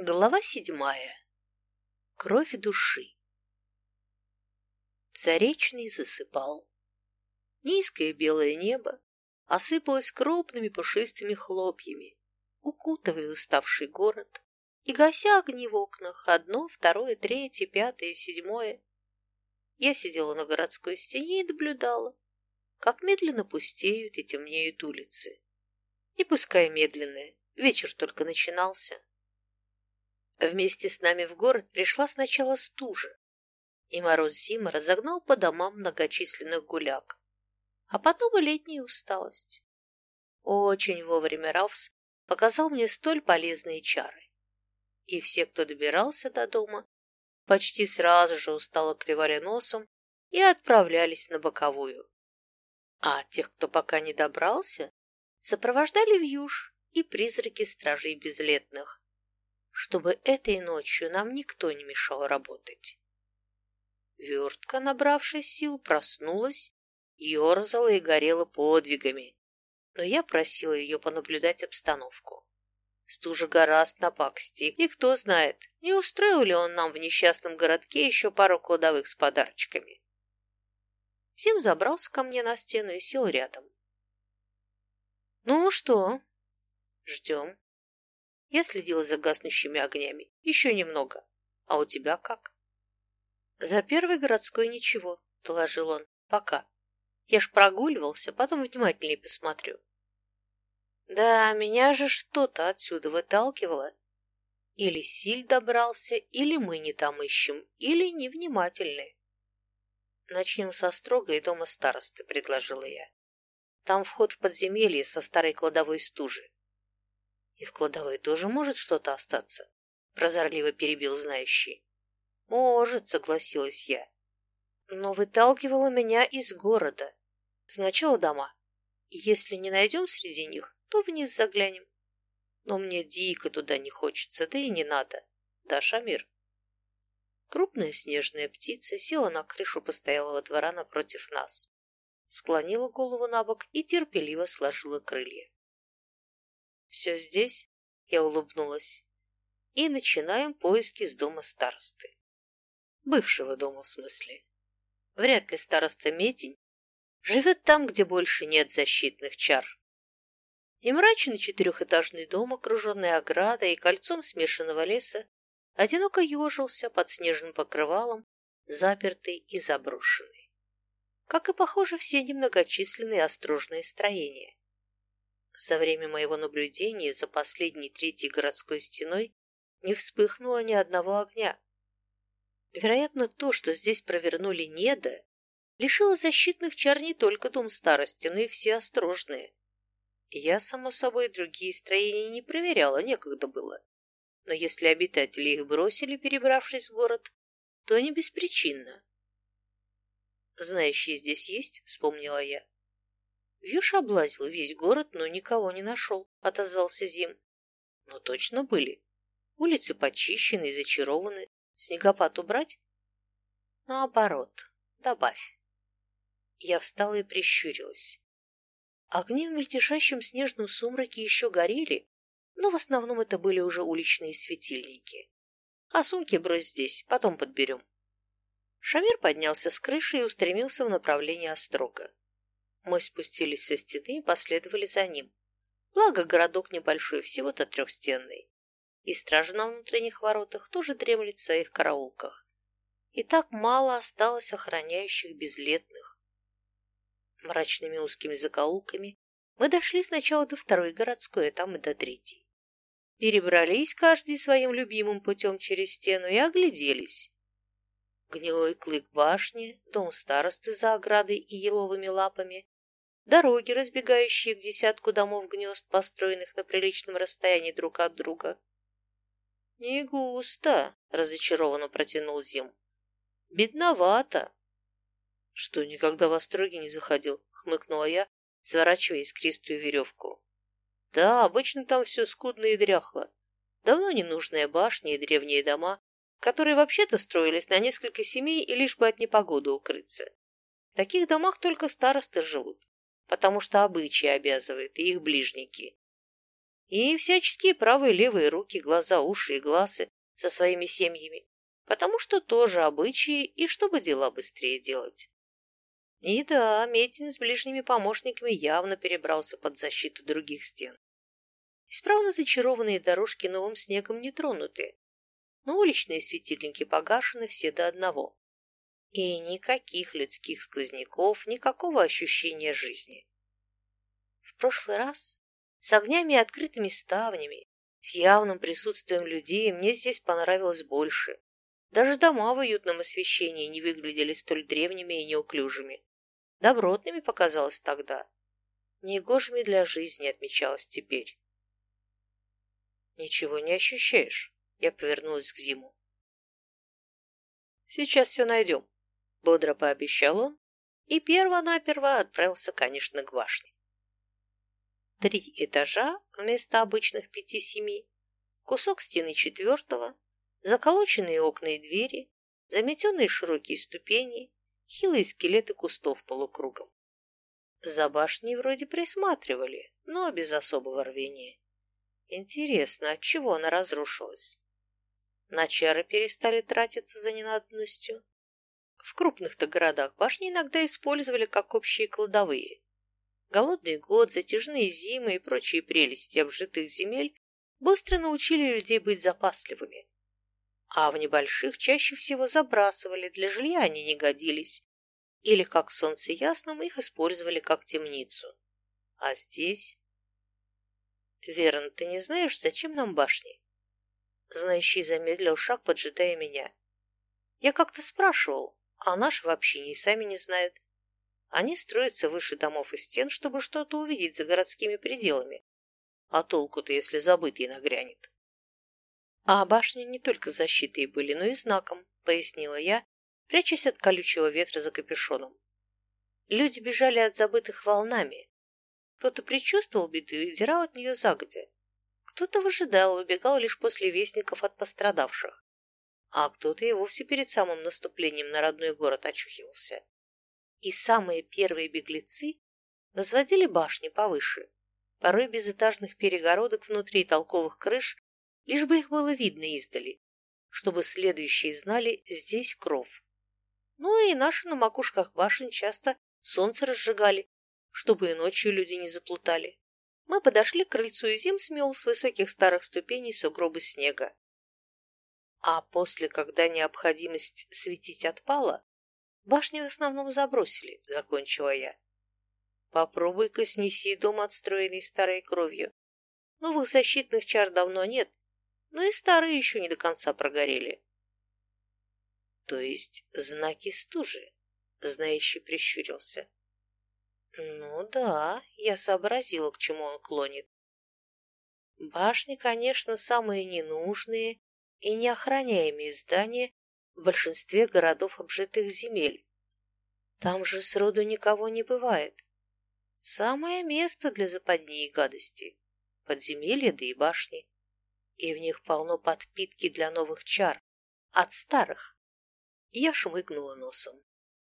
Глава седьмая. Кровь души. Заречный засыпал. Низкое белое небо осыпалось крупными пушистыми хлопьями, укутывая уставший город и гася огни в окнах одно, второе, третье, пятое, седьмое. Я сидела на городской стене и наблюдала, как медленно пустеют и темнеют улицы. И пускай медленные, вечер только начинался. Вместе с нами в город пришла сначала стужа, и мороз зимы разогнал по домам многочисленных гуляк, а потом и летняя усталость. Очень вовремя Равс показал мне столь полезные чары. И все, кто добирался до дома, почти сразу же устало клевали носом и отправлялись на боковую. А тех, кто пока не добрался, сопровождали вьюж и призраки стражей безлетных, чтобы этой ночью нам никто не мешал работать. Вертка, набравшись сил, проснулась, ерзала и горела подвигами, но я просила ее понаблюдать обстановку. Стужа гораст на паксти, и кто знает, не устроил ли он нам в несчастном городке еще пару кладовых с подарочками. Сим забрался ко мне на стену и сел рядом. «Ну что?» «Ждем», я следила за гаснущими огнями. Еще немного. А у тебя как? За первой городской ничего, доложил он. Пока. Я ж прогуливался, потом внимательнее посмотрю. Да, меня же что-то отсюда выталкивало. Или Силь добрался, или мы не там ищем, или невнимательны. Начнем со строга и дома старосты, предложила я. Там вход в подземелье со старой кладовой стужи. И в кладовой тоже может что-то остаться, прозорливо перебил знающий. Может, согласилась я. Но выталкивала меня из города. Сначала дома. Если не найдем среди них, то вниз заглянем. Но мне дико туда не хочется, да и не надо. Да, Шамир? Крупная снежная птица села на крышу постоялого двора напротив нас, склонила голову на бок и терпеливо сложила крылья. «Все здесь?» — я улыбнулась. «И начинаем поиски с дома старосты. Бывшего дома, в смысле. Вряд ли староста Метень живет там, где больше нет защитных чар. И мрачный четырехэтажный дом, окруженный оградой и кольцом смешанного леса, одиноко ежился под снежным покрывалом, запертый и заброшенный. Как и, похоже, все немногочисленные острожные строения. За время моего наблюдения за последней третьей городской стеной не вспыхнуло ни одного огня. Вероятно, то, что здесь провернули неда, лишило защитных чар не только дом старости, но и все осторожные. Я, само собой, другие строения не проверяла, некогда было. Но если обитатели их бросили, перебравшись в город, то не беспричинно. «Знающие здесь есть?» — вспомнила я. Вьюш облазил весь город, но никого не нашел, отозвался Зим. Но точно были. Улицы почищены и зачарованы. Снегопад убрать? Наоборот, добавь. Я встала и прищурилась. Огни в мельтешащем снежном сумраке еще горели, но в основном это были уже уличные светильники. А сумки брось здесь, потом подберем. Шамир поднялся с крыши и устремился в направлении Острога. Мы спустились со стены и последовали за ним. Благо, городок небольшой, всего-то трехстенный. И стража на внутренних воротах тоже дремлет в своих караулках. И так мало осталось охраняющих безлетных. Мрачными узкими закоулками мы дошли сначала до второй городской, а там и до третьей. Перебрались каждый своим любимым путем через стену и огляделись. Гнилой клык башни, дом старосты за оградой и еловыми лапами, дороги, разбегающие к десятку домов гнезд, построенных на приличном расстоянии друг от друга. «Не густо», — разочарованно протянул Зим. «Бедновато». «Что, никогда в Остроги не заходил?» — хмыкнула я, сворачивая искристую веревку. «Да, обычно там все скудно и дряхло. Давно ненужные башни и древние дома, которые вообще-то строились на несколько семей и лишь бы от непогоды укрыться. В таких домах только старосты живут потому что обычаи обязывают и их ближники. И всяческие правые левые руки, глаза, уши и глазы со своими семьями, потому что тоже обычаи и чтобы дела быстрее делать. И да, Метин с ближними помощниками явно перебрался под защиту других стен. Исправно зачарованные дорожки новым снегом не тронуты, но уличные светильники погашены все до одного. И никаких людских сквозняков, никакого ощущения жизни. В прошлый раз с огнями и открытыми ставнями, с явным присутствием людей мне здесь понравилось больше. Даже дома в уютном освещении не выглядели столь древними и неуклюжими. Добротными показалось тогда. Негожими для жизни отмечалось теперь. «Ничего не ощущаешь?» Я повернулась к Зиму. «Сейчас все найдем», — бодро пообещал он, и перво-наперво отправился, конечно, к башне. Три этажа вместо обычных пяти-семи, кусок стены четвертого, заколоченные окна и двери, заметенные широкие ступени, хилые скелеты кустов полукругом. За башней вроде присматривали, но без особого рвения. Интересно, от чего она разрушилась? На чары перестали тратиться за ненадобностью. В крупных-то городах башни иногда использовали как общие кладовые. Голодный год, затяжные зимы и прочие прелести обжитых земель быстро научили людей быть запасливыми. А в небольших чаще всего забрасывали, для жилья они не годились. Или, как солнце ясным, их использовали как темницу. А здесь... Верн, ты не знаешь, зачем нам башни? Знающий замедлил шаг, поджидая меня. Я как-то спрашивал, а наши вообще не сами не знают. Они строятся выше домов и стен, чтобы что-то увидеть за городскими пределами. А толку-то, если забытый нагрянет? А башни не только защитой были, но и знаком, пояснила я, прячась от колючего ветра за капюшоном. Люди бежали от забытых волнами. Кто-то предчувствовал беду и удирал от нее загодя. Кто-то выжидал, убегал лишь после вестников от пострадавших. А кто-то и вовсе перед самым наступлением на родной город очухивался. И самые первые беглецы возводили башни повыше, порой без этажных перегородок внутри толковых крыш, лишь бы их было видно издали, чтобы следующие знали здесь кров. Ну и наши на макушках башен часто солнце разжигали, чтобы и ночью люди не заплутали мы подошли к крыльцу, и Зим смел с высоких старых ступеней сугробы снега. А после, когда необходимость светить отпала, башни в основном забросили, закончила я. Попробуй-ка снеси дом, отстроенный старой кровью. Новых защитных чар давно нет, но и старые еще не до конца прогорели. То есть знаки стужи, знающий прищурился. Ну да, я сообразила, к чему он клонит. Башни, конечно, самые ненужные и неохраняемые здания в большинстве городов обжитых земель. Там же сроду никого не бывает. Самое место для западни и гадости. Подземелья да и башни. И в них полно подпитки для новых чар. От старых. Я шмыгнула носом.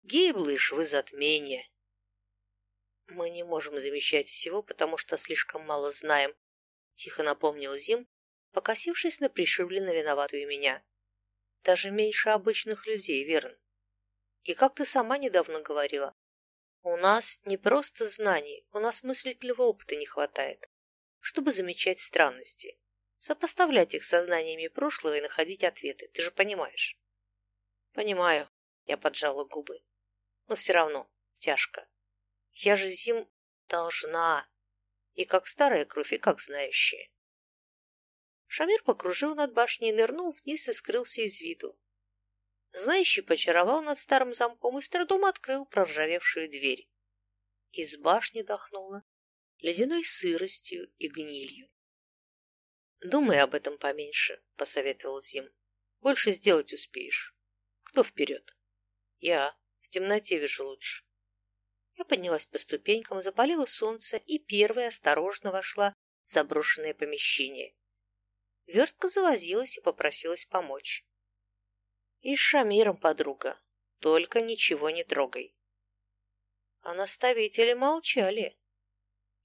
Гиблые ж вы затмения. «Мы не можем замечать всего, потому что слишком мало знаем», — тихо напомнил Зим, покосившись на пришибленно виноватую меня. «Даже меньше обычных людей, верно? И как ты сама недавно говорила, у нас не просто знаний, у нас мыслительного опыта не хватает, чтобы замечать странности, сопоставлять их со знаниями прошлого и находить ответы, ты же понимаешь?» «Понимаю», — я поджала губы, — «но все равно тяжко». Я же Зим должна. И как старая кровь, и как знающая. Шамир покружил над башней, нырнул вниз и скрылся из виду. Знающий почаровал над старым замком и с трудом открыл проржавевшую дверь. Из башни дохнуло ледяной сыростью и гнилью. «Думай об этом поменьше», — посоветовал Зим. «Больше сделать успеешь. Кто вперед?» «Я. В темноте вижу лучше». Я поднялась по ступенькам, запалила солнце и первая осторожно вошла в заброшенное помещение. Вертка завозилась и попросилась помочь. И с Шамиром, подруга, только ничего не трогай. А наставители молчали.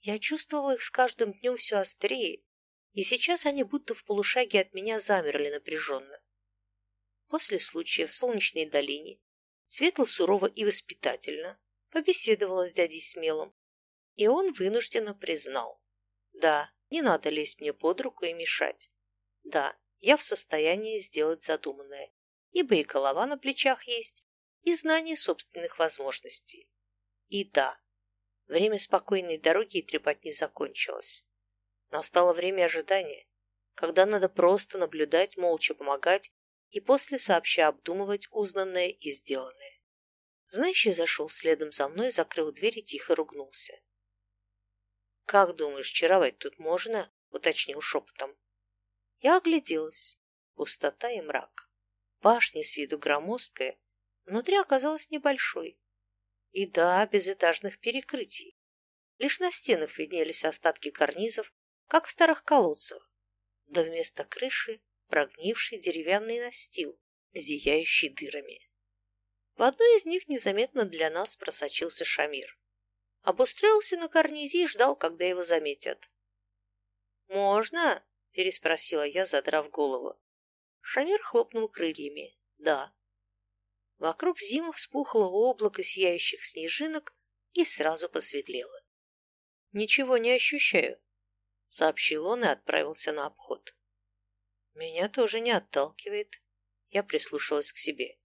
Я чувствовала их с каждым днем все острее, и сейчас они будто в полушаге от меня замерли напряженно. После случая в Солнечной долине Светло сурово и воспитательно побеседовала с дядей Смелым, и он вынужденно признал. Да, не надо лезть мне под руку и мешать. Да, я в состоянии сделать задуманное, ибо и голова на плечах есть, и знание собственных возможностей. И да, время спокойной дороги и трепать не закончилось. Настало время ожидания, когда надо просто наблюдать, молча помогать и после сообща обдумывать узнанное и сделанное. Знающий зашел следом за мной, закрыл дверь и тихо ругнулся. «Как думаешь, чаровать тут можно?» — уточнил шепотом. Я огляделась. Пустота и мрак. Башня с виду громоздкая, внутри оказалась небольшой. И да, без этажных перекрытий. Лишь на стенах виднелись остатки карнизов, как в старых колодцах. Да вместо крыши прогнивший деревянный настил, зияющий дырами. В одной из них незаметно для нас просочился Шамир. Обустроился на карнизе и ждал, когда его заметят. «Можно?» – переспросила я, задрав голову. Шамир хлопнул крыльями. «Да». Вокруг зимы вспухло облако сияющих снежинок и сразу посветлело. «Ничего не ощущаю», — сообщил он и отправился на обход. Меня тоже не отталкивает. Я прислушалась к себе.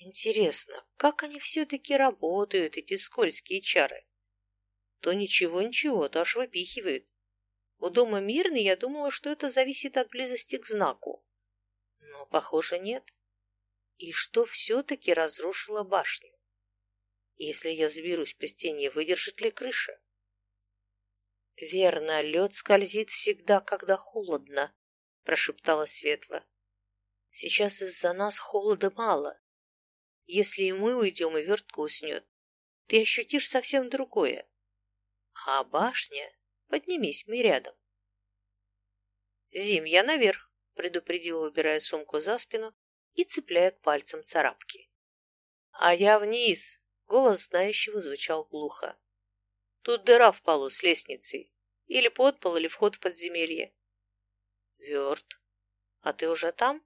Интересно, как они все-таки работают, эти скользкие чары? То ничего-ничего, то аж выпихивают. У дома мирный я думала, что это зависит от близости к знаку. Но, похоже, нет. И что все-таки разрушило башню? Если я заберусь по стене, выдержит ли крыша? Верно, лед скользит всегда, когда холодно, прошептала Светла. Сейчас из-за нас холода мало. Если и мы уйдем, и вертка уснет, ты ощутишь совсем другое. А башня... Поднимись, мы рядом. Зим, я наверх, предупредила, убирая сумку за спину и цепляя к пальцам царапки. А я вниз, голос знающего звучал глухо. Тут дыра в полу с лестницей. Или подпол, или вход в подземелье. Верт. А ты уже там?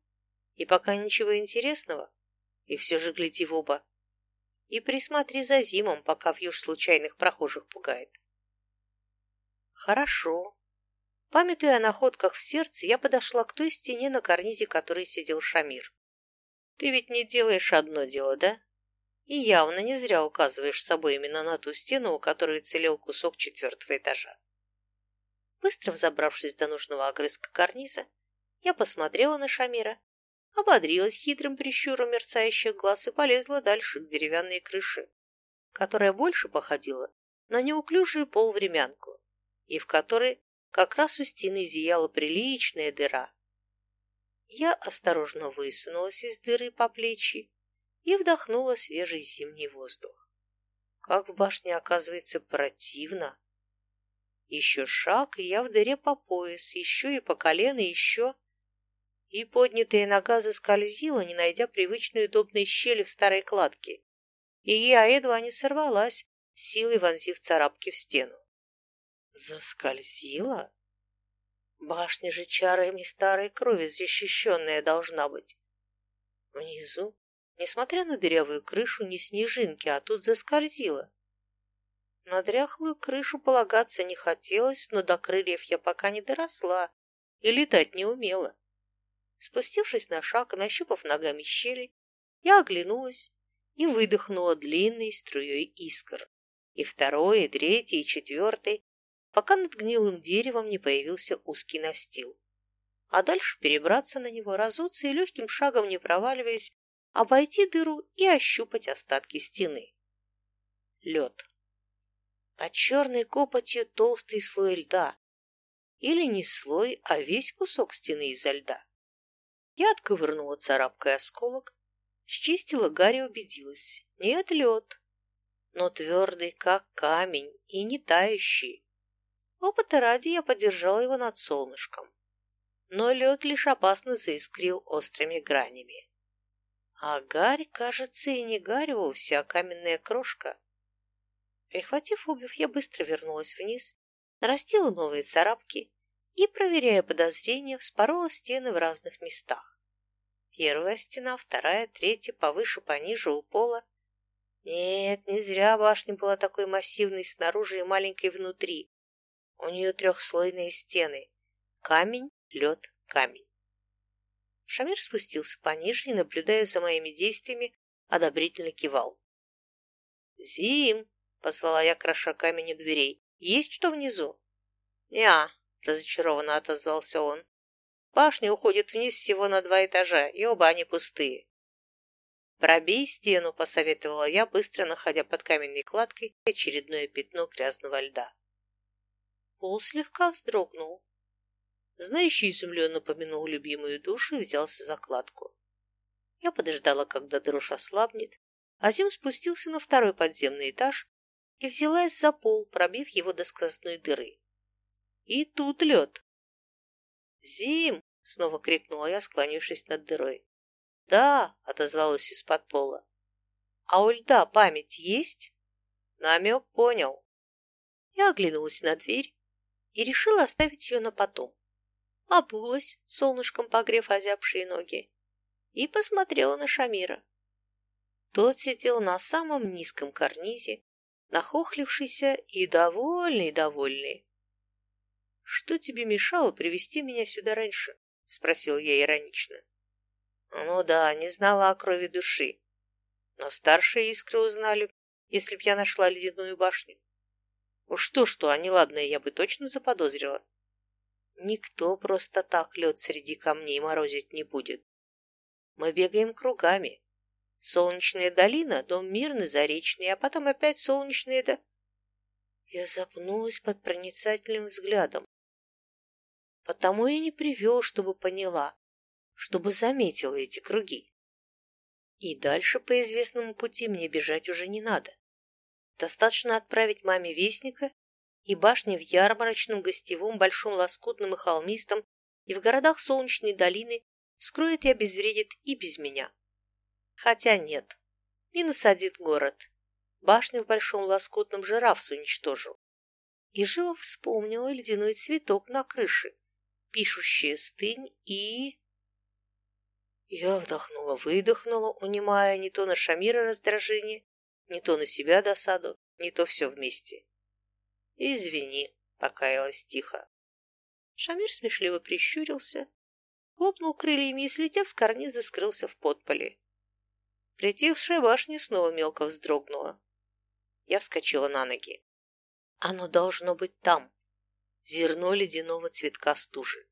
И пока ничего интересного? И все же гляди в оба. И присмотри за Зимом, пока вьюж случайных прохожих пугает. Хорошо. Памятуя о находках в сердце, я подошла к той стене, на карнизе которой сидел Шамир. Ты ведь не делаешь одно дело, да? И явно не зря указываешь с собой именно на ту стену, у которой целел кусок четвертого этажа. Быстро взобравшись до нужного огрызка карниза, я посмотрела на Шамира, ободрилась хитрым прищуром мерцающих глаз и полезла дальше к деревянной крыше, которая больше походила на неуклюжую полвремянку, и в которой как раз у стены зияла приличная дыра. Я осторожно высунулась из дыры по плечи и вдохнула свежий зимний воздух. Как в башне, оказывается, противно. Еще шаг, и я в дыре по пояс, еще и по колено, еще... И поднятая нога заскользила, не найдя привычной удобной щели в старой кладке. И я едва не сорвалась, силой вонзив царапки в стену. Заскользила? Башня же чарами старой крови защищенная должна быть. Внизу, несмотря на дырявую крышу, не снежинки, а тут заскользила. На дряхлую крышу полагаться не хотелось, но до крыльев я пока не доросла и летать не умела. Спустившись на шаг и нащупав ногами щели, я оглянулась и выдохнула длинной струей искр. И второй, и третий, и четвертый, пока над гнилым деревом не появился узкий настил. А дальше перебраться на него, разуться и легким шагом, не проваливаясь, обойти дыру и ощупать остатки стены. Лед а черной копотью толстый слой льда. Или не слой, а весь кусок стены изо льда. Я отковырнула царапкой осколок, счистила Гарри убедилась. Нет, лед, но твердый, как камень, и не тающий. Опыта ради я подержала его над солнышком. Но лед лишь опасно заискрил острыми гранями. А Гарь, кажется, и не Гарь вовсе, а каменная крошка. Прихватив обувь, я быстро вернулась вниз, нарастила новые царапки и, проверяя подозрения, вспорола стены в разных местах. Первая стена, вторая, третья, повыше, пониже, у пола. Нет, не зря башня была такой массивной снаружи и маленькой внутри. У нее трехслойные стены. Камень, лед, камень. Шамир спустился пониже и, наблюдая за моими действиями, одобрительно кивал. «Зим!» — позвала я, кроша камень у дверей. «Есть что внизу?» «Я!» — разочарованно отозвался он. «Башня уходит вниз всего на два этажа, и оба они пустые». «Пробей стену», — посоветовала я, быстро находя под каменной кладкой очередное пятно грязного льда. Пол слегка вздрогнул. Знающий изумленно помянул любимую душу и взялся за кладку. Я подождала, когда дрожь ослабнет, а Зим спустился на второй подземный этаж и взялась за пол, пробив его до сквозной дыры. И тут лед. «Зим!» — снова крикнула я, склонившись над дырой. «Да!» — отозвалась из-под пола. «А у льда память есть?» Намек понял. Я оглянулась на дверь и решила оставить ее на потом. Обулась, солнышком погрев озябшие ноги, и посмотрела на Шамира. Тот сидел на самом низком карнизе, нахохлившийся и довольный-довольный. «Что тебе мешало привести меня сюда раньше?» — спросил я иронично. «Ну да, не знала о крови души. Но старшие искры узнали, если б я нашла ледяную башню. Уж то-что, а неладное я бы точно заподозрила. Никто просто так лед среди камней морозить не будет. Мы бегаем кругами. Солнечная долина, дом мирный, заречный, а потом опять солнечная да... Я запнулась под проницательным взглядом. Потому и не привел, чтобы поняла, чтобы заметила эти круги. И дальше по известному пути мне бежать уже не надо. Достаточно отправить маме вестника, и башни в ярмарочном, гостевом, большом, лоскутном и холмистом, и в городах Солнечной долины скроет и обезвредит и без меня. Хотя нет, минус один город. Башню в большом лоскутном жирафс уничтожил. И живо вспомнила ледяной цветок на крыше, пишущая стынь и... Я вдохнула-выдохнула, унимая не то на Шамира раздражение, не то на себя досаду, не то все вместе. «Извини», — покаялась тихо. Шамир смешливо прищурился, хлопнул крыльями и, слетев с карниза, скрылся в подполе. Притихшая башня снова мелко вздрогнула. Я вскочила на ноги. Оно должно быть там, зерно ледяного цветка стужи,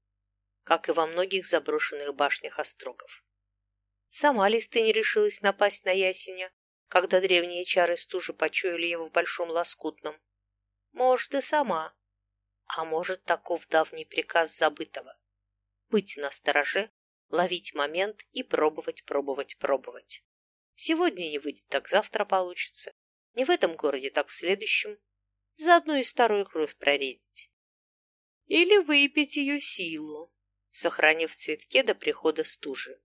как и во многих заброшенных башнях острогов. Сама листы не решилась напасть на ясеня, когда древние чары стужи почуяли его в большом лоскутном. Может, и сама. А может, таков давний приказ забытого. Быть на стороже, ловить момент и пробовать, пробовать, пробовать. Сегодня не выйдет, так завтра получится. Не в этом городе, так в следующем. Заодно и старую кровь проредить. Или выпить ее силу, сохранив цветке до прихода стужи.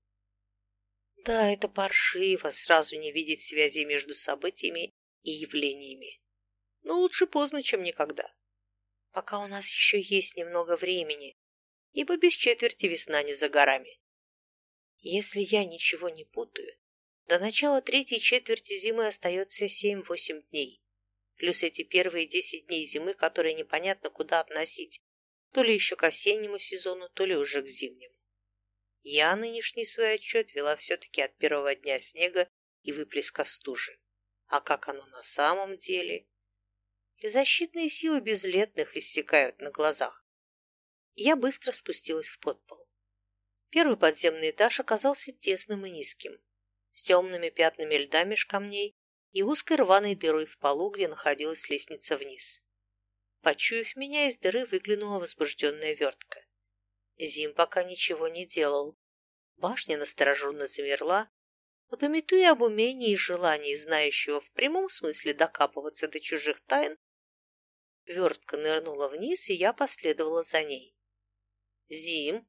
Да, это паршиво, сразу не видеть связи между событиями и явлениями. Но лучше поздно, чем никогда. Пока у нас еще есть немного времени, ибо без четверти весна не за горами. Если я ничего не путаю, до начала третьей четверти зимы остается семь-восемь дней, плюс эти первые десять дней зимы, которые непонятно куда относить, то ли еще к осеннему сезону, то ли уже к зимнему. Я нынешний свой отчет вела все-таки от первого дня снега и выплеска стужи. А как оно на самом деле? И защитные силы безлетных иссякают на глазах. Я быстро спустилась в подпол. Первый подземный этаж оказался тесным и низким с темными пятнами льда меж камней и узкой рваной дырой в полу, где находилась лестница вниз. Почуяв меня, из дыры выглянула возбужденная вертка. Зим пока ничего не делал. Башня настороженно замерла, но, пометуя об умении и желании знающего в прямом смысле докапываться до чужих тайн, вертка нырнула вниз, и я последовала за ней. Зим,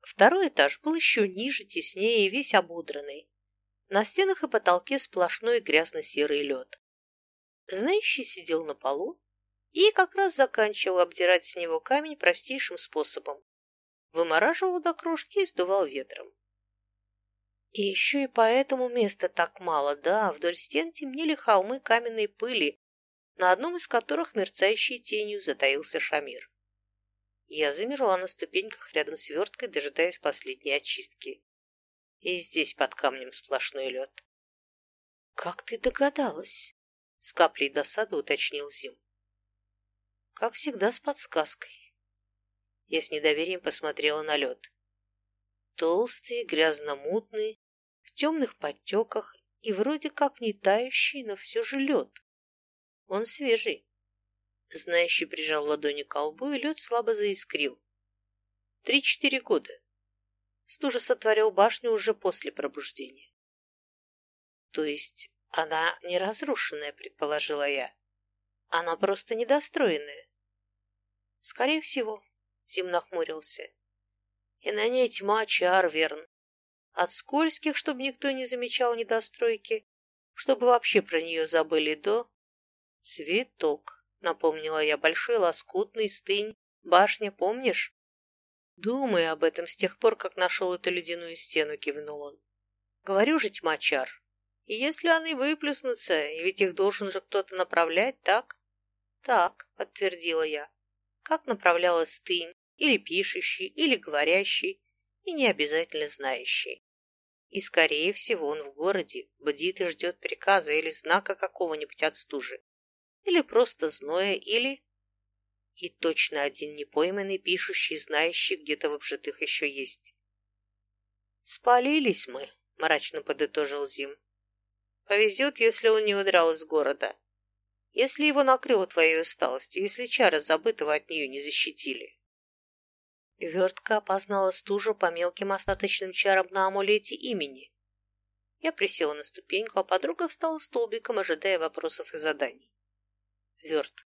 Второй этаж был еще ниже, теснее и весь ободранный. На стенах и потолке сплошной грязно-серый лед. Знающий сидел на полу и как раз заканчивал обдирать с него камень простейшим способом. Вымораживал до крошки и сдувал ветром. И еще и поэтому места так мало, да, вдоль стен темнели холмы каменной пыли, на одном из которых мерцающей тенью затаился Шамир. Я замерла на ступеньках рядом с верткой, дожидаясь последней очистки. И здесь под камнем сплошной лед. «Как ты догадалась?» — с каплей досады уточнил Зим. «Как всегда с подсказкой». Я с недоверием посмотрела на лед. Толстый, грязно-мутный, в темных подтеках и вроде как не тающий, но все же лед. Он свежий. Знающий прижал ладони к колбу, и лед слабо заискрил. Три-четыре года. Стужа сотворил башню уже после пробуждения. То есть она не разрушенная, предположила я. Она просто недостроенная. Скорее всего, Зим нахмурился. И на ней тьма чар, верн. От скользких, чтобы никто не замечал недостройки, чтобы вообще про нее забыли до... Цветок напомнила я, большой лоскутный, стынь, башня, помнишь? Думай об этом с тех пор, как нашел эту ледяную стену, кивнул он. Говорю же, тьма чар. И если они выплюснутся, и ведь их должен же кто-то направлять, так? Так, подтвердила я. Как направляла стынь, или пишущий, или говорящий, и не обязательно знающий. И, скорее всего, он в городе, бдит и ждет приказа или знака какого-нибудь от стужи или просто зноя, или... И точно один непойманный, пишущий, знающий, где-то в обжитых еще есть. «Спалились мы», — мрачно подытожил Зим. «Повезет, если он не удрал из города. Если его накрыло твоей усталостью, если чары забытого от нее не защитили». Вертка опознала стужу по мелким остаточным чарам на амулете имени. Я присела на ступеньку, а подруга встала столбиком, ожидая вопросов и заданий. Верт.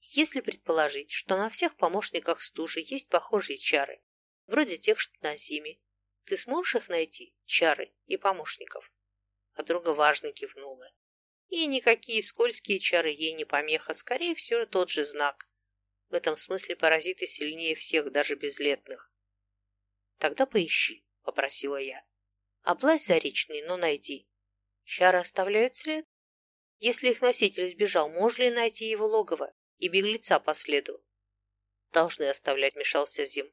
Если предположить, что на всех помощниках стужи есть похожие чары, вроде тех, что на зиме, ты сможешь их найти, чары и помощников? Подруга важно кивнула. И никакие скользкие чары ей не помеха, скорее всего, тот же знак. В этом смысле паразиты сильнее всех, даже безлетных. Тогда поищи, попросила я. Облазь заречный, но найди. Чары оставляют след? Если их носитель сбежал, можно ли найти его логово и беглеца по следу? Должны оставлять, вмешался Зим.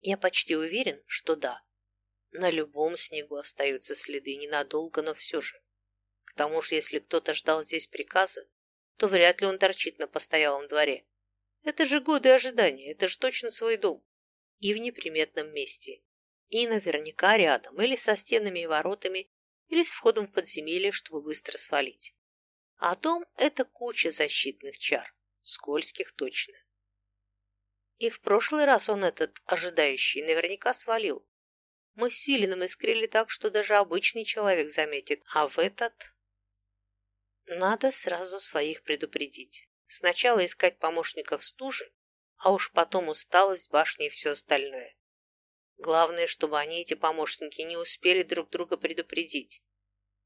Я почти уверен, что да. На любом снегу остаются следы ненадолго, но все же. Тому же, если кто-то ждал здесь приказа, то вряд ли он торчит на постоялом дворе. Это же годы ожидания, это же точно свой дом. И в неприметном месте. И наверняка рядом, или со стенами и воротами, или с входом в подземелье, чтобы быстро свалить. А дом — это куча защитных чар, скользких точно. И в прошлый раз он этот, ожидающий, наверняка свалил. Мы с Силиным искрили так, что даже обычный человек заметит, а в этот... Надо сразу своих предупредить. Сначала искать помощников стужи, а уж потом усталость, башни и все остальное. Главное, чтобы они, эти помощники, не успели друг друга предупредить.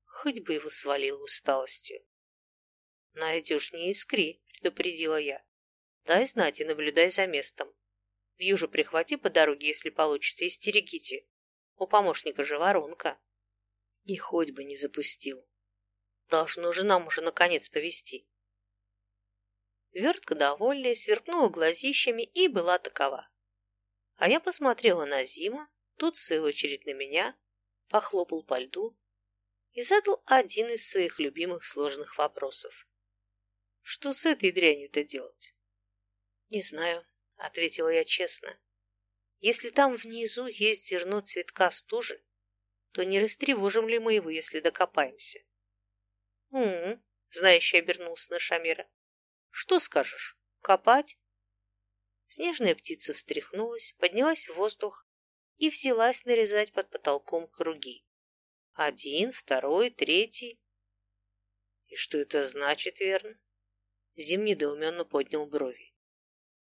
Хоть бы его свалило усталостью. «Найдешь, не искри», — предупредила я. «Дай знать и наблюдай за местом. Вьюжу прихвати по дороге, если получится, и стерегите. У помощника же воронка». И хоть бы не запустил. Должно же нам уже наконец повести. Вертка, довольная, сверкнула глазищами и была такова. А я посмотрела на Зима, тут, в свою очередь, на меня, похлопал по льду и задал один из своих любимых сложных вопросов. Что с этой дрянью-то делать? Не знаю, ответила я честно. Если там внизу есть зерно цветка стужи, то не растревожим ли мы его, если докопаемся? Угу, знающий обернулся на Шамира. Что скажешь, копать? Снежная птица встряхнулась, поднялась в воздух и взялась нарезать под потолком круги. Один, второй, третий. И что это значит, верно? Зим недоуменно поднял брови.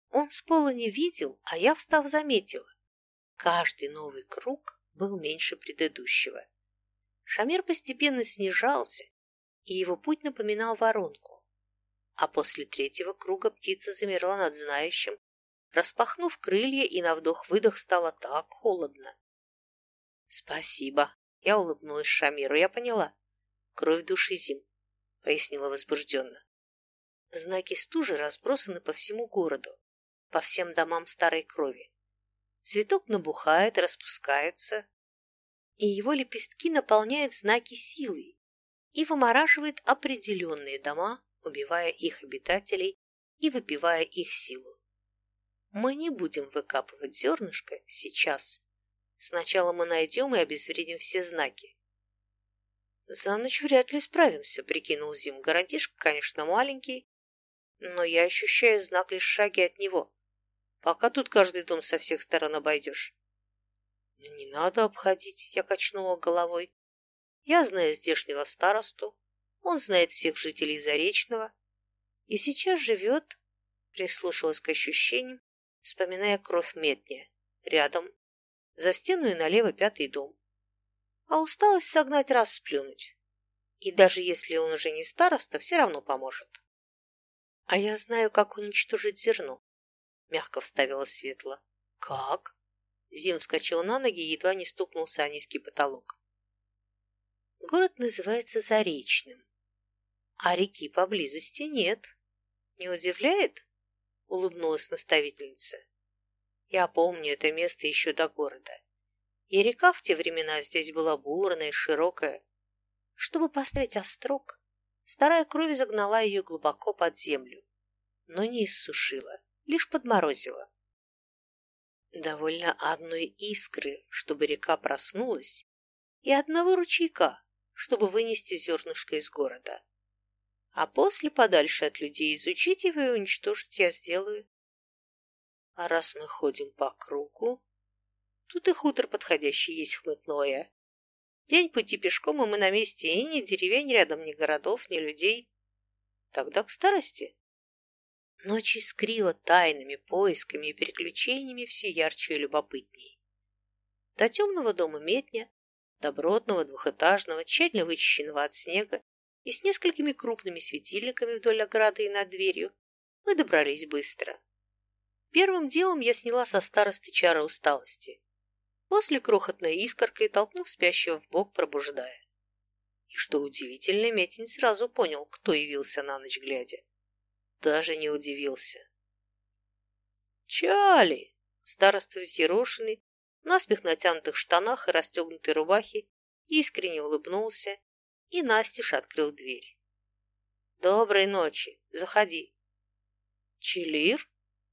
Он с пола не видел, а я, встав, заметила. Каждый новый круг был меньше предыдущего. Шамир постепенно снижался, и его путь напоминал воронку. А после третьего круга птица замерла над знающим, распахнув крылья, и на вдох-выдох стало так холодно. «Спасибо», — я улыбнулась Шамиру, я поняла. «Кровь души зим», — пояснила возбужденно. Знаки стужи разбросаны по всему городу, по всем домам старой крови. Цветок набухает, распускается, и его лепестки наполняют знаки силой и вымораживает определенные дома, убивая их обитателей и выпивая их силу. Мы не будем выкапывать зернышко сейчас. Сначала мы найдем и обезвредим все знаки. За ночь вряд ли справимся, прикинул Зим. Городишко, конечно, маленький, но я ощущаю знак лишь в шаге от него. Пока тут каждый дом со всех сторон обойдешь. Не надо обходить, я качнула головой. Я знаю здешнего старосту, он знает всех жителей Заречного и сейчас живет, прислушалась к ощущениям, вспоминая кровь Метня, рядом, за стену и налево пятый дом. А усталость согнать раз сплюнуть. И даже если он уже не староста, все равно поможет. А я знаю, как уничтожить зерно, мягко вставила Светла. Как? Зим вскочил на ноги и едва не стукнулся о низкий потолок. Город называется Заречным, а реки поблизости нет. Не удивляет? Улыбнулась наставительница. Я помню это место еще до города. И река в те времена здесь была бурная широкая. Чтобы построить острог, старая кровь загнала ее глубоко под землю, но не иссушила, лишь подморозила. Довольно одной искры, чтобы река проснулась, и одного ручейка, чтобы вынести зернышко из города. А после подальше от людей изучить его и уничтожить я сделаю. А раз мы ходим по кругу, тут и хутор подходящий есть, хмыкнула я. День пути пешком, и мы на месте, и ни деревень рядом, ни городов, ни людей. Тогда к старости. Ночь искрила тайными поисками и переключениями все ярче и любопытней. До темного дома Метня добротного, двухэтажного, тщательно вычищенного от снега и с несколькими крупными светильниками вдоль ограды и над дверью, мы добрались быстро. Первым делом я сняла со старости чары усталости. После крохотной искоркой толкнув спящего в бок, пробуждая. И что удивительно, Метин сразу понял, кто явился на ночь глядя. Даже не удивился. «Чали!» Староста взъерошенный, наспех натянутых штанах и расстегнутой рубахе, искренне улыбнулся и настежь открыл дверь. «Доброй ночи! Заходи!» «Челир?»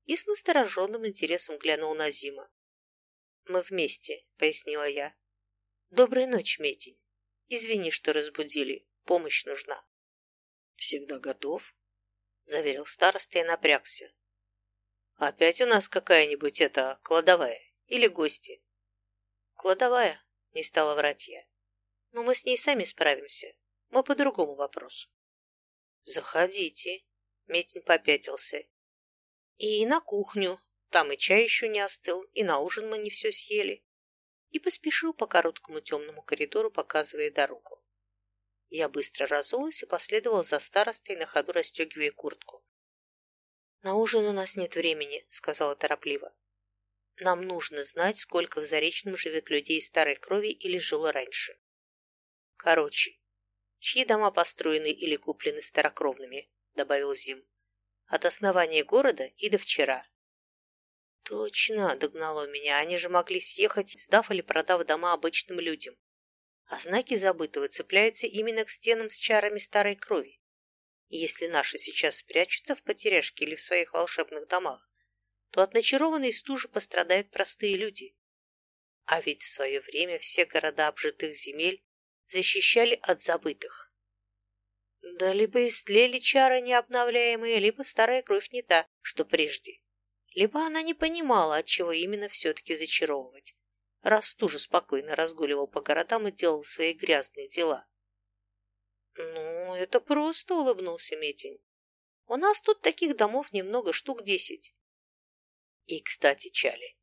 и с настороженным интересом глянул на Зима. «Мы вместе», — пояснила я. «Доброй ночи, Метень. Извини, что разбудили. Помощь нужна». «Всегда готов», — заверил староста и напрягся. «Опять у нас какая-нибудь эта кладовая или гости?» «Кладовая», — не стала врать я. «Но мы с ней сами справимся. Мы по другому вопросу». «Заходите», — Метин попятился. «И на кухню. Там и чай еще не остыл, и на ужин мы не все съели». И поспешил по короткому темному коридору, показывая дорогу. Я быстро разулась и последовал за старостой, на ходу расстегивая куртку. «На ужин у нас нет времени», — сказала торопливо. Нам нужно знать, сколько в Заречном живет людей старой крови или жило раньше. Короче, чьи дома построены или куплены старокровными, добавил Зим. От основания города и до вчера. Точно, догнало меня, они же могли съехать, сдав или продав дома обычным людям. А знаки забытого цепляются именно к стенам с чарами старой крови. И если наши сейчас прячутся в потеряшке или в своих волшебных домах, то от начарованной стужи пострадают простые люди. А ведь в свое время все города обжитых земель защищали от забытых. Да либо истлели чары необновляемые, либо старая кровь не та, что прежде. Либо она не понимала, от чего именно все-таки зачаровывать, раз стужа спокойно разгуливал по городам и делал свои грязные дела. «Ну, это просто», — улыбнулся Метень. «У нас тут таких домов немного, штук десять. И, кстати, Чали,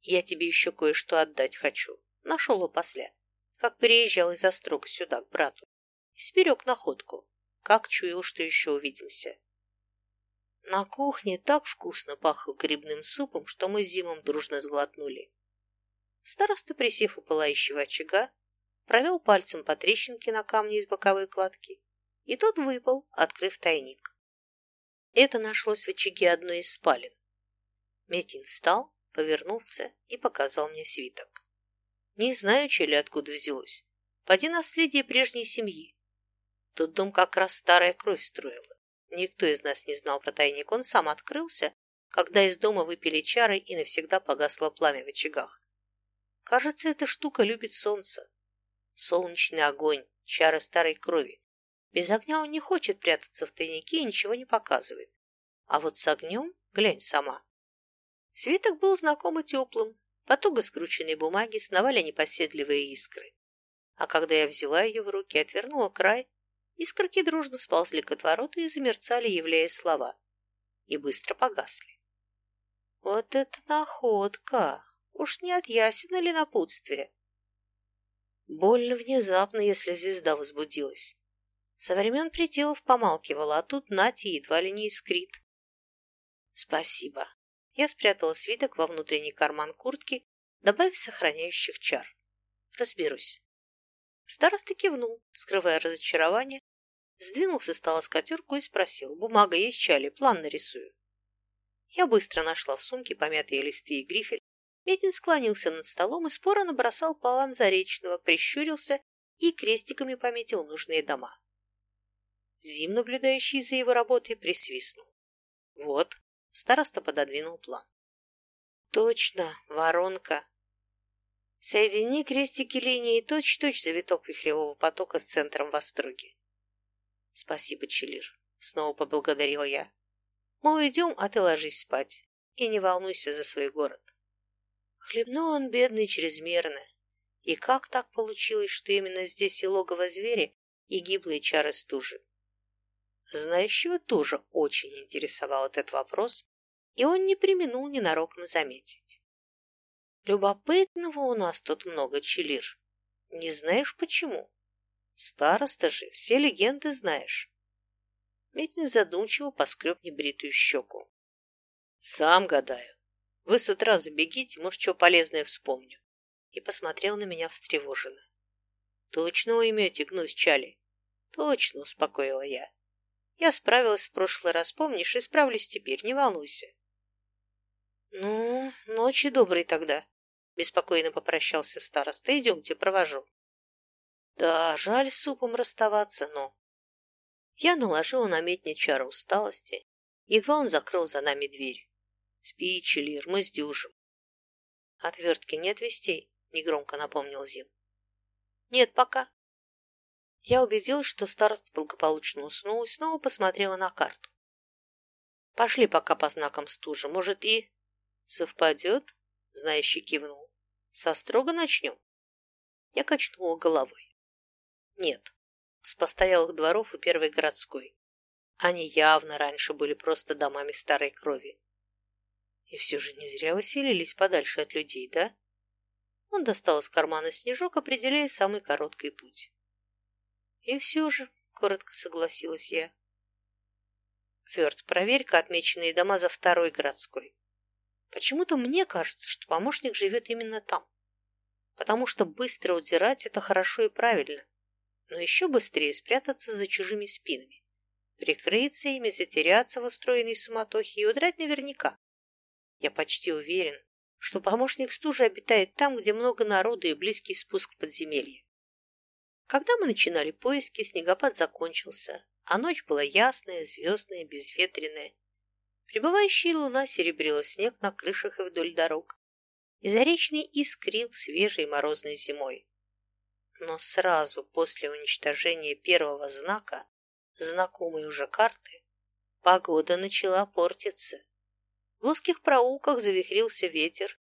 я тебе еще кое-что отдать хочу. Нашел опосля, как переезжал из Острога сюда, к брату. И сберег находку, как чуял, что еще увидимся. На кухне так вкусно пахло грибным супом, что мы Зимом дружно сглотнули. Староста, присев у пылающего очага, провел пальцем по трещинке на камне из боковой кладки, и тот выпал, открыв тайник. Это нашлось в очаге одной из спален. Метин встал, повернулся и показал мне свиток. Не знаю, че ли откуда взялось. Поди наследие прежней семьи. Тот дом как раз старая кровь строила. Никто из нас не знал про тайник, он сам открылся, когда из дома выпили чары и навсегда погасло пламя в очагах. Кажется, эта штука любит солнце. Солнечный огонь, чары старой крови. Без огня он не хочет прятаться в тайнике и ничего не показывает. А вот с огнем, глянь сама. Свиток был знаком и теплым. По туго скрученной бумаге сновали непоседливые искры. А когда я взяла ее в руки и отвернула край, Искорки дружно сползли к отвороту и замерцали, являя слова. И быстро погасли. Вот это находка! Уж не от ясена ли напутствие? Больно внезапно, если звезда возбудилась. Со времен пределов помалкивала, а тут Нати едва ли не искрит. Спасибо. Я спрятала свиток во внутренний карман куртки, добавив сохраняющих чар. Разберусь. Староста кивнул, скрывая разочарование, сдвинул со стола скатерку и спросил, бумага есть чали, план нарисую. Я быстро нашла в сумке помятые листы и грифель. Метин склонился над столом и споро набросал план Заречного, прищурился и крестиками пометил нужные дома. Зим, наблюдающий за его работой, присвистнул. Вот, староста пододвинул план. Точно, воронка. Соедини крестики линии точь-точь завиток вихревого потока с центром в остроге. Спасибо, Челир, снова поблагодарил я. Мы уйдем, а ты ложись спать. И не волнуйся за свой город. Хлебнул он, бедный, чрезмерно. И как так получилось, что именно здесь и логово зверя, и гиблые чары стужи? Знающего тоже очень интересовал этот вопрос, и он не применул ненароком заметить. Любопытного у нас тут много, Челир. Не знаешь почему? Староста же, все легенды знаешь. Метин задумчиво поскреб небритую щеку. Сам гадаю. Вы с утра забегите, может, что полезное вспомню. И посмотрел на меня встревоженно. Точно уймете гнусь, Чали? Точно, успокоила я. Я справилась в прошлый раз, помнишь, и справлюсь теперь, не волнуйся. Ну, ночи доброй тогда. Беспокойно попрощался староста. Идемте, провожу. Да, жаль с супом расставаться, но... Я наложила на метня чары усталости, едва он закрыл за нами дверь. Спи, Челир, мы сдюжим. Отвертки нет вестей, негромко напомнил Зим. Нет пока. Я убедилась, что староста благополучно уснул и снова посмотрела на карту. Пошли пока по знакам стужи, может и... Совпадет? Знающий кивнул. Со строго начнем. Я качнула головой. Нет, с постоялых дворов и первой городской. Они явно раньше были просто домами старой крови. И все же не зря выселились подальше от людей, да? Он достал из кармана снежок, определяя самый короткий путь. И все же, коротко согласилась я. Фёрд, проверь-ка отмеченные дома за второй городской. Почему-то мне кажется, что помощник живет именно там. Потому что быстро удирать – это хорошо и правильно. Но еще быстрее спрятаться за чужими спинами. Прикрыться ими, затеряться в устроенной суматохе и удрать наверняка. Я почти уверен, что помощник стужи обитает там, где много народу и близкий спуск в подземелье. Когда мы начинали поиски, снегопад закончился, а ночь была ясная, звездная, безветренная. Прибывающая луна серебрила снег на крышах и вдоль дорог, и Заречный искрил свежей морозной зимой. Но сразу после уничтожения первого знака, знакомой уже карты, погода начала портиться. В узких проулках завихрился ветер,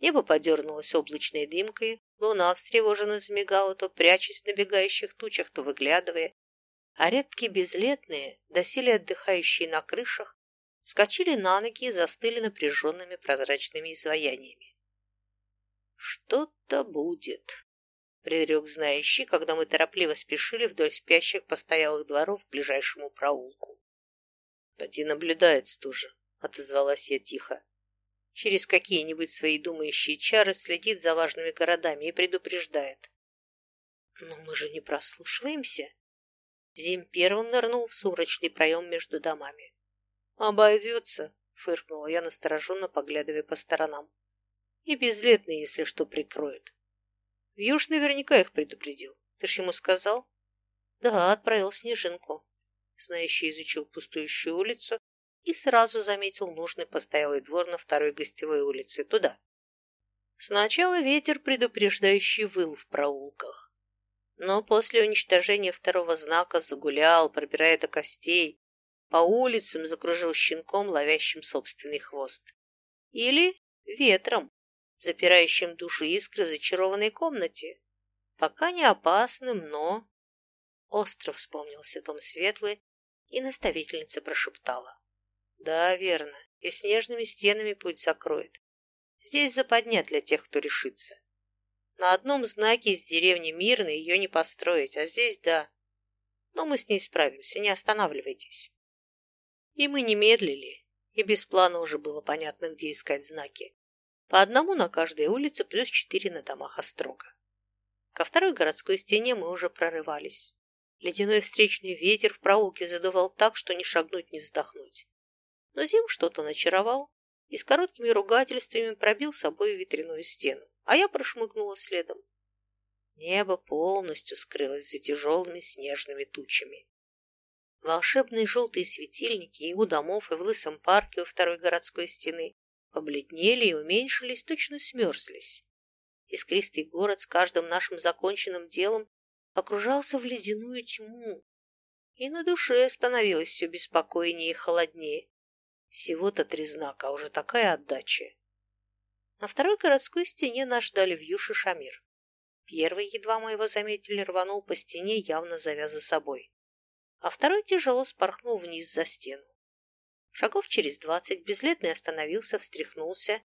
небо подернулось облачной дымкой, луна встревоженно замигала, то прячась в набегающих тучах, то выглядывая, а редкие безлетные, доселе отдыхающие на крышах, вскочили на ноги и застыли напряженными прозрачными изваяниями. «Что-то будет», — предрек знающий, когда мы торопливо спешили вдоль спящих постоялых дворов к ближайшему проулку. Поди наблюдает стужа, отозвалась я тихо. Через какие-нибудь свои думающие чары следит за важными городами и предупреждает. Но мы же не прослушиваемся. Зим первым нырнул в сумрачный проем между домами. «Обойдется», — фыркнула я, настороженно поглядывая по сторонам. «И безлетные, если что, прикроют». Вьюш наверняка их предупредил. Ты ж ему сказал? Да, отправил снежинку. Знающий изучил пустующую улицу и сразу заметил нужный постоялый двор на второй гостевой улице. Туда. Сначала ветер предупреждающий выл в проулках. Но после уничтожения второго знака загулял, пробирая до костей, по улицам закружил щенком, ловящим собственный хвост. Или ветром, запирающим душу искры в зачарованной комнате. Пока не опасным, но... Остров вспомнился дом светлый, и наставительница прошептала. Да, верно, и снежными стенами путь закроет. Здесь западня для тех, кто решится. На одном знаке из деревни Мирно ее не построить, а здесь да. Но мы с ней справимся, не останавливайтесь. И мы не медлили, и без плана уже было понятно, где искать знаки. По одному на каждой улице, плюс четыре на домах Острога. Ко второй городской стене мы уже прорывались. Ледяной встречный ветер в проулке задувал так, что ни шагнуть, ни вздохнуть. Но Зим что-то начаровал и с короткими ругательствами пробил собой ветряную стену, а я прошмыгнула следом. Небо полностью скрылось за тяжелыми снежными тучами. Волшебные желтые светильники и у домов, и в лысом парке у второй городской стены побледнели и уменьшились, точно смерзлись. Искристый город с каждым нашим законченным делом окружался в ледяную тьму, и на душе становилось все беспокойнее и холоднее. Всего-то три знака, а уже такая отдача. На второй городской стене нас ждали Вьюш и Шамир. Первый, едва мы его заметили, рванул по стене, явно завяза собой, а второй тяжело спорхнул вниз за стену. Шагов через двадцать безлетный остановился, встряхнулся,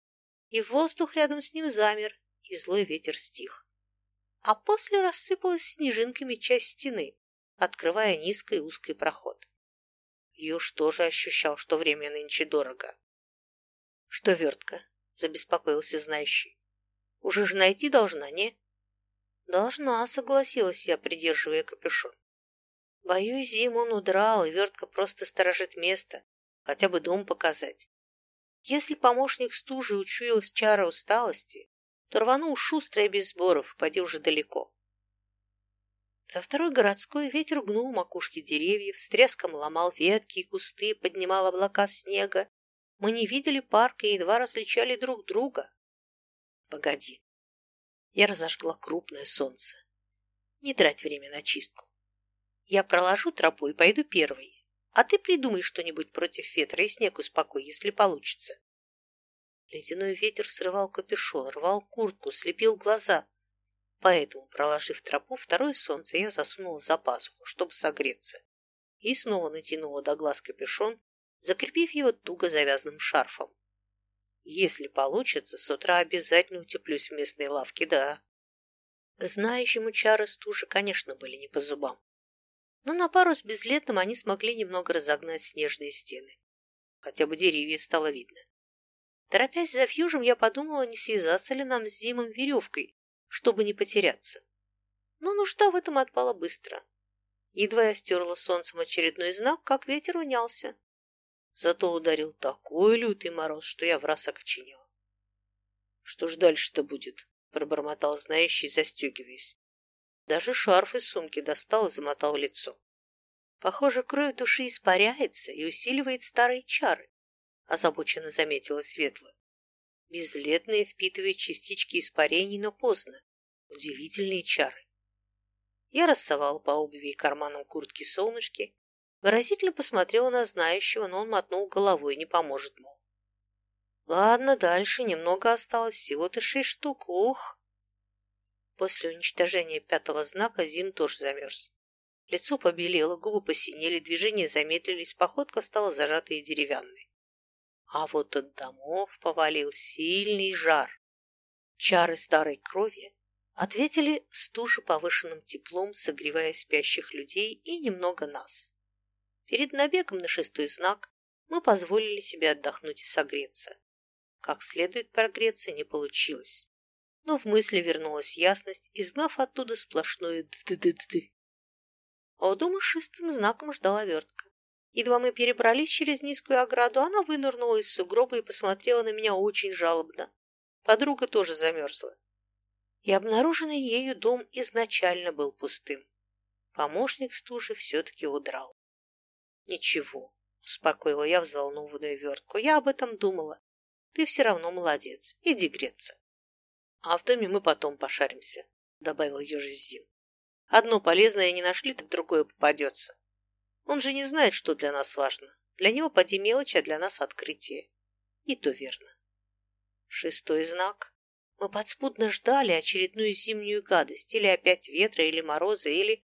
и воздух рядом с ним замер, и злой ветер стих. А после рассыпалась снежинками часть стены, открывая низкий узкий проход. Юж тоже ощущал, что время нынче дорого. «Что вертка?» – забеспокоился знающий. «Уже же найти должна, не?» «Должна», – согласилась я, придерживая капюшон. «Боюсь, зиму он удрал, и вертка просто сторожит место, хотя бы дом показать. Если помощник стужи учуял с чара усталости, то рванул шустро и без сборов, поди уже далеко. За второй городской ветер гнул макушки деревьев, с треском ломал ветки и кусты, поднимал облака снега. Мы не видели парка и едва различали друг друга. Погоди. Я разожгла крупное солнце. Не трать время на чистку. Я проложу тропу и пойду первой. А ты придумай что-нибудь против ветра и снег успокой, если получится. Ледяной ветер срывал капюшон, рвал куртку, слепил глаза. Поэтому, проложив тропу, второе солнце я засунула за пазуху, чтобы согреться. И снова натянула до глаз капюшон, закрепив его туго завязанным шарфом. Если получится, с утра обязательно утеплюсь в местной лавке, да. Знающему чары стужи, конечно, были не по зубам но на пару с безлетным они смогли немного разогнать снежные стены. Хотя бы деревья стало видно. Торопясь за фьюжем, я подумала, не связаться ли нам с Зимом веревкой, чтобы не потеряться. Но нужда в этом отпала быстро. Едва я стерла солнцем очередной знак, как ветер унялся. Зато ударил такой лютый мороз, что я в раз окоченела. «Что ж дальше-то будет?» — пробормотал знающий, застегиваясь. Даже шарф из сумки достал и замотал лицо. Похоже, кровь души испаряется и усиливает старые чары, озабоченно заметила Светла. Безлетные впитывают частички испарений, но поздно. Удивительные чары. Я рассовал по обуви и карманам куртки солнышки, выразительно посмотрела на знающего, но он мотнул головой, не поможет, мол. Ладно, дальше немного осталось, всего-то шесть штук, ух. После уничтожения пятого знака Зим тоже замерз. Лицо побелело, губы посинели, движения замедлились, походка стала зажатой и деревянной. А вот от домов повалил сильный жар. Чары старой крови ответили стуже повышенным теплом, согревая спящих людей и немного нас. Перед набегом на шестой знак мы позволили себе отдохнуть и согреться. Как следует прогреться не получилось. Но в мысли вернулась ясность, изгнав оттуда сплошное д-д-д-ды. А у дома шестым знаком ждала вертка. Едва мы перебрались через низкую ограду, она вынырнула из сугроба и посмотрела на меня очень жалобно. Подруга тоже замерзла. И обнаруженный ею дом изначально был пустым. Помощник стужи все-таки удрал. Ничего, успокоила я взволнованную вертку. Я об этом думала. Ты все равно молодец. Иди греться. А в доме мы потом пошаримся, добавил ежи Зим. Одно полезное не нашли, так другое попадется. Он же не знает, что для нас важно. Для него поди мелочь, а для нас открытие. И то верно. Шестой знак. Мы подспудно ждали очередную зимнюю гадость, или опять ветра, или мороза, или...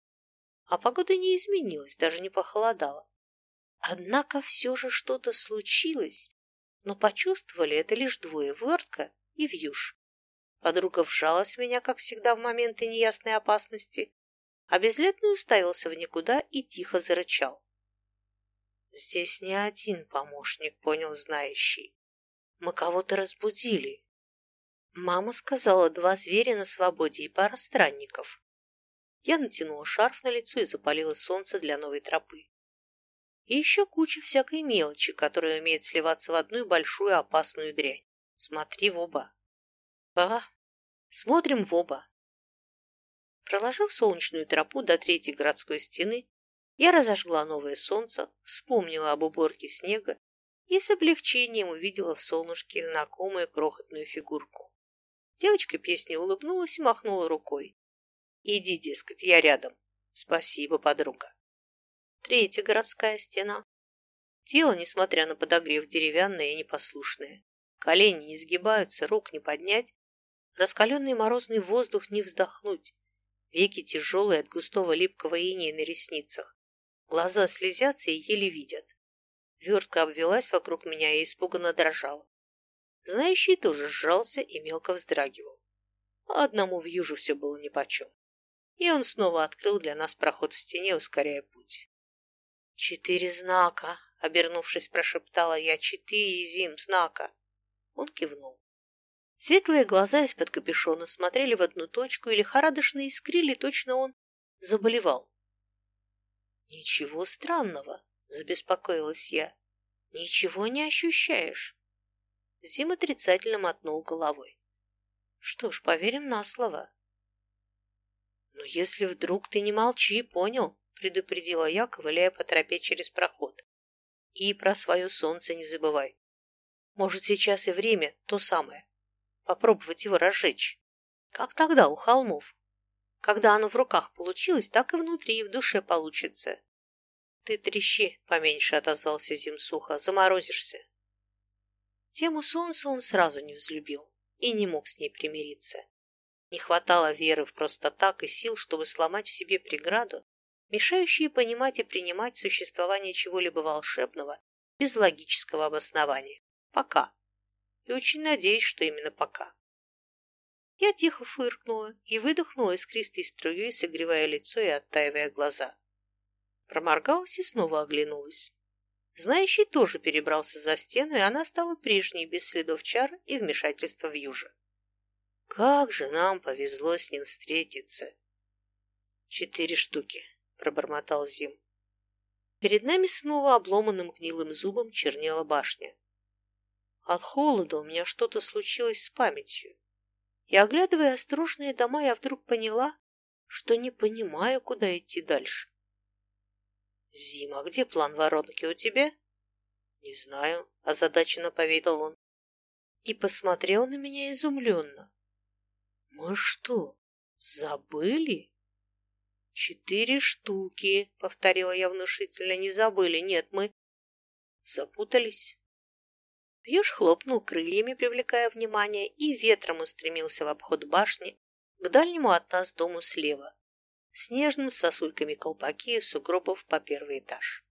А погода не изменилась, даже не похолодала. Однако все же что-то случилось, но почувствовали это лишь двое, Вертка и Вьюш. Подруга вжалась в меня, как всегда, в моменты неясной опасности, а безлетный уставился в никуда и тихо зарычал. «Здесь не один помощник», — понял знающий. «Мы кого-то разбудили». Мама сказала, два зверя на свободе и пара странников. Я натянула шарф на лицо и запалила солнце для новой тропы. И еще куча всякой мелочи, которая умеет сливаться в одну большую опасную дрянь. Смотри в оба. Ага, смотрим в оба. Проложив солнечную тропу до третьей городской стены, я разожгла новое солнце, вспомнила об уборке снега и с облегчением увидела в солнышке знакомую крохотную фигурку. Девочка песни улыбнулась и махнула рукой. «Иди, дескать, я рядом. Спасибо, подруга». Третья городская стена. Тело, несмотря на подогрев, деревянное и непослушное. Колени не сгибаются, рук не поднять, раскаленный морозный воздух не вздохнуть. Веки тяжелые от густого липкого инея на ресницах. Глаза слезятся и еле видят. Вертка обвелась вокруг меня и испуганно дрожала. Знающий тоже сжался и мелко вздрагивал. А одному в южу все было нипочем. И он снова открыл для нас проход в стене, ускоряя путь. «Четыре знака!» — обернувшись, прошептала я. «Четыре зим знака!» Он кивнул. Светлые глаза из-под капюшона смотрели в одну точку и лихорадочно искрили, точно он заболевал. «Ничего странного», — забеспокоилась я. «Ничего не ощущаешь?» Зим отрицательно мотнул головой. «Что ж, поверим на слово». «Но если вдруг ты не молчи, понял?» — предупредила я, ковыляя по тропе через проход. «И про свое солнце не забывай. Может, сейчас и время то самое попробовать его разжечь. Как тогда у холмов. Когда оно в руках получилось, так и внутри, и в душе получится. Ты трещи, поменьше отозвался Зим сухо, заморозишься. Тему солнца он сразу не взлюбил и не мог с ней примириться. Не хватало веры в просто так и сил, чтобы сломать в себе преграду, мешающие понимать и принимать существование чего-либо волшебного без логического обоснования. Пока и очень надеюсь, что именно пока. Я тихо фыркнула и выдохнула искристой струей, согревая лицо и оттаивая глаза. Проморгалась и снова оглянулась. Знающий тоже перебрался за стену, и она стала прежней, без следов чар и вмешательства в юже. Как же нам повезло с ним встретиться! Четыре штуки, пробормотал Зим. Перед нами снова обломанным гнилым зубом чернела башня. От холода у меня что-то случилось с памятью. И, оглядывая осторожные дома, я вдруг поняла, что не понимаю, куда идти дальше. «Зима, где план воронки у тебя?» «Не знаю», — озадаченно поведал он. И посмотрел на меня изумленно. «Мы что, забыли?» «Четыре штуки», — повторила я внушительно, — «не забыли. Нет, мы запутались». Пьюш хлопнул крыльями, привлекая внимание, и ветром устремился в обход башни к дальнему от нас дому слева, снежным с сосульками колпаки и сугробов по первый этаж.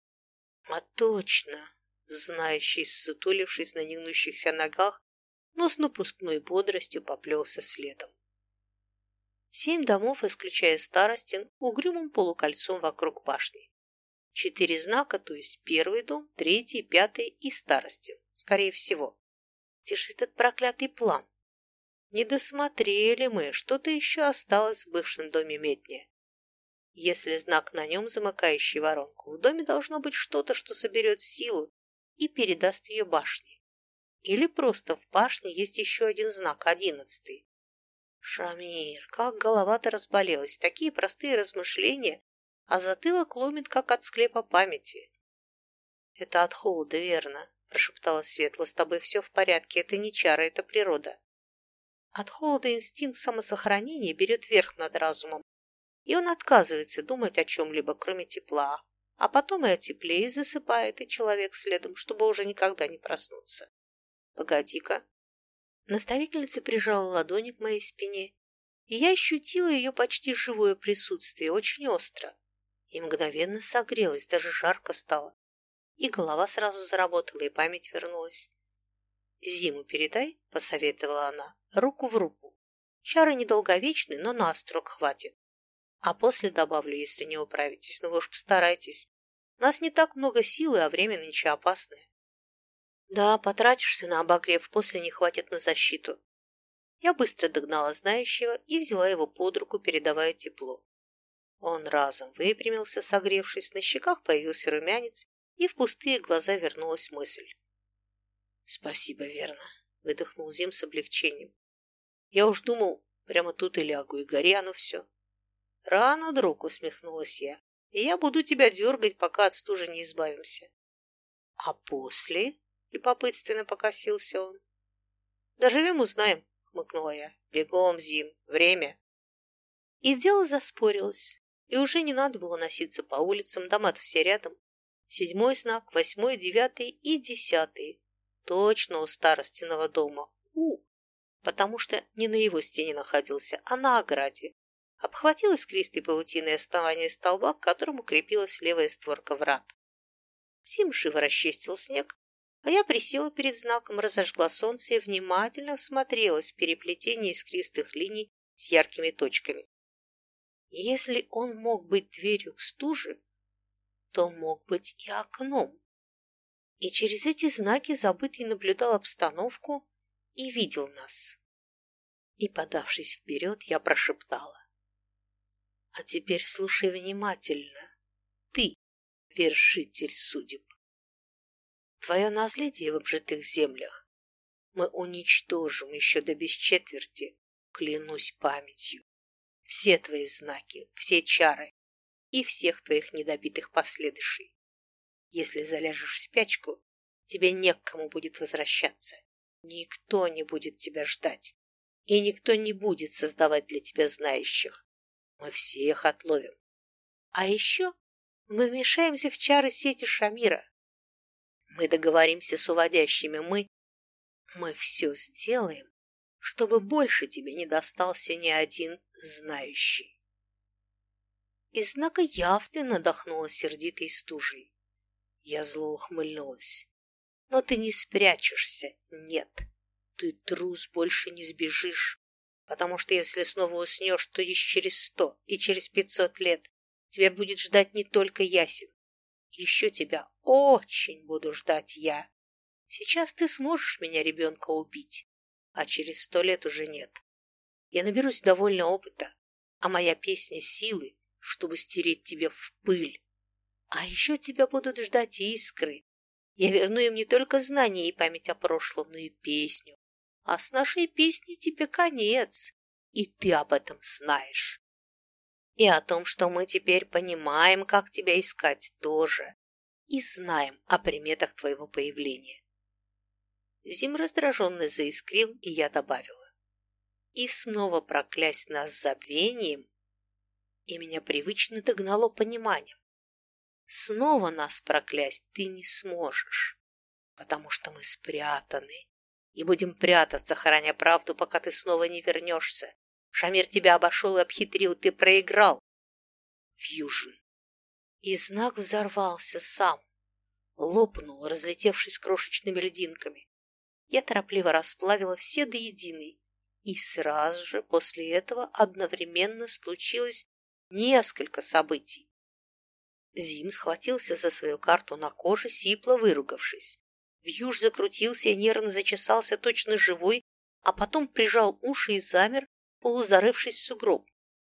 А точно, знающий, сутулившись на негнущихся ногах, но с напускной бодростью поплелся следом. Семь домов, исключая Старостин, угрюмым полукольцом вокруг башни. Четыре знака, то есть первый дом, третий, пятый и старостин, скорее всего. Же этот проклятый план? Не досмотрели мы, что-то еще осталось в бывшем доме Метня. Если знак на нем, замыкающий воронку, в доме должно быть что-то, что соберет силу и передаст ее башне. Или просто в башне есть еще один знак, одиннадцатый. Шамир, как голова-то разболелась. Такие простые размышления а затылок ломит, как от склепа памяти. «Это от холода, верно», – прошептала Светла. «С тобой все в порядке, это не чара, это природа». От холода инстинкт самосохранения берет верх над разумом, и он отказывается думать о чем-либо, кроме тепла, а потом и о тепле, и засыпает, и человек следом, чтобы уже никогда не проснуться. «Погоди-ка». Наставительница прижала ладони к моей спине, и я ощутила ее почти живое присутствие, очень остро и мгновенно согрелась, даже жарко стало. И голова сразу заработала, и память вернулась. «Зиму передай», — посоветовала она, — «руку в руку. Чары недолговечны, но на строк хватит. А после добавлю, если не управитесь, но ну вы уж постарайтесь. У нас не так много силы, а время нынче опасное». «Да, потратишься на обогрев, после не хватит на защиту». Я быстро догнала знающего и взяла его под руку, передавая тепло. Он разом выпрямился, согревшись, на щеках появился румянец, и в пустые глаза вернулась мысль. «Спасибо, верно», — выдохнул Зим с облегчением. «Я уж думал, прямо тут и лягу, и гори оно все». «Рано, друг», — усмехнулась я, — «и я буду тебя дергать, пока от стужи не избавимся». «А после?» — любопытственно покосился он. «Доживем, узнаем», — хмыкнула я. «Бегом, Зим, время». И дело заспорилось и уже не надо было носиться по улицам, дома все рядом. Седьмой знак, восьмой, девятый и десятый. Точно у старостиного дома. У, потому что не на его стене находился, а на ограде. Обхватил искристой паутиной основание столба, к которому крепилась левая створка врат. Сим живо расчистил снег, а я присела перед знаком, разожгла солнце и внимательно всмотрелась в переплетение искристых линий с яркими точками. Если он мог быть дверью к стуже, то мог быть и окном. И через эти знаки забытый наблюдал обстановку и видел нас. И, подавшись вперед, я прошептала. А теперь слушай внимательно. Ты, вершитель судеб. Твое наследие в обжитых землях мы уничтожим еще до бесчетверти, клянусь памятью все твои знаки, все чары и всех твоих недобитых последующей. Если заляжешь в спячку, тебе не к кому будет возвращаться. Никто не будет тебя ждать, и никто не будет создавать для тебя знающих. Мы всех отловим. А еще мы вмешаемся в чары сети Шамира. Мы договоримся с уводящими, мы... Мы все сделаем, чтобы больше тебе не достался ни один знающий. Из знака явственно дохнула сердитой стужей. Я зло ухмыльнулась. Но ты не спрячешься, нет. Ты, трус, больше не сбежишь, потому что если снова уснешь, то лишь через сто и через пятьсот лет тебя будет ждать не только ясен. Еще тебя очень буду ждать я. Сейчас ты сможешь меня, ребенка, убить, а через сто лет уже нет. Я наберусь довольно опыта, а моя песня силы, чтобы стереть тебя в пыль. А еще тебя будут ждать искры. Я верну им не только знания и память о прошлом, но и песню. А с нашей песней тебе конец, и ты об этом знаешь. И о том, что мы теперь понимаем, как тебя искать, тоже. И знаем о приметах твоего появления. Зим раздраженно заискрил, и я добавила. И снова проклясть нас забвением, и меня привычно догнало пониманием. Снова нас проклясть ты не сможешь, потому что мы спрятаны, и будем прятаться, храня правду, пока ты снова не вернешься. Шамир тебя обошел и обхитрил, ты проиграл. Фьюжн. И знак взорвался сам, лопнул, разлетевшись крошечными льдинками я торопливо расплавила все до единой, и сразу же после этого одновременно случилось несколько событий. Зим схватился за свою карту на коже, сипло выругавшись. Вьюж закрутился и нервно зачесался, точно живой, а потом прижал уши и замер, полузарывшись в сугроб.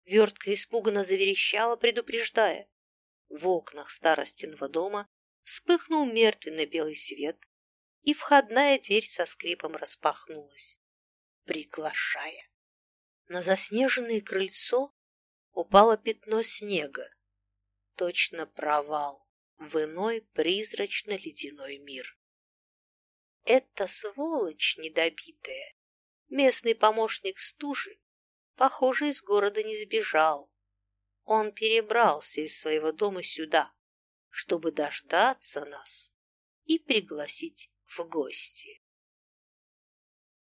Вертка испуганно заверещала, предупреждая. В окнах старостиного дома вспыхнул мертвенный белый свет, и входная дверь со скрипом распахнулась, приглашая. На заснеженное крыльцо упало пятно снега, точно провал в иной призрачно-ледяной мир. Эта сволочь недобитая, местный помощник стужи, похоже, из города не сбежал. Он перебрался из своего дома сюда, чтобы дождаться нас и пригласить в гости.